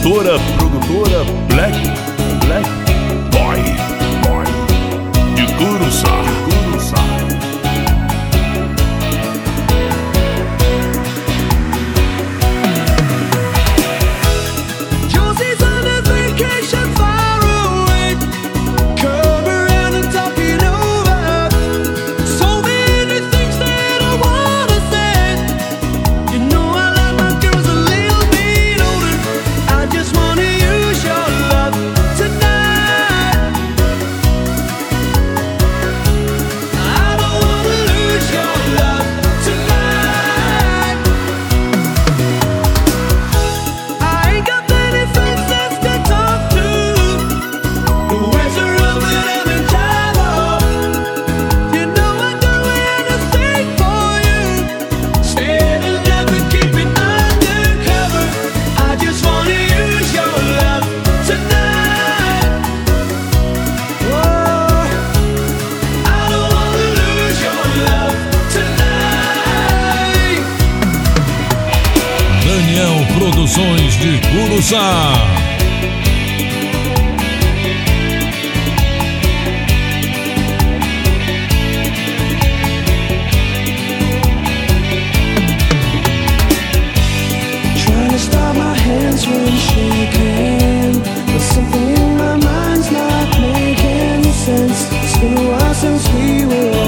produtora, produtora Black, Black Boy, Boy de Curuçá. Daniel Produções de Curuzá. Stop my hands from shaking, something in my mind's not making sense. It's been a while since we were.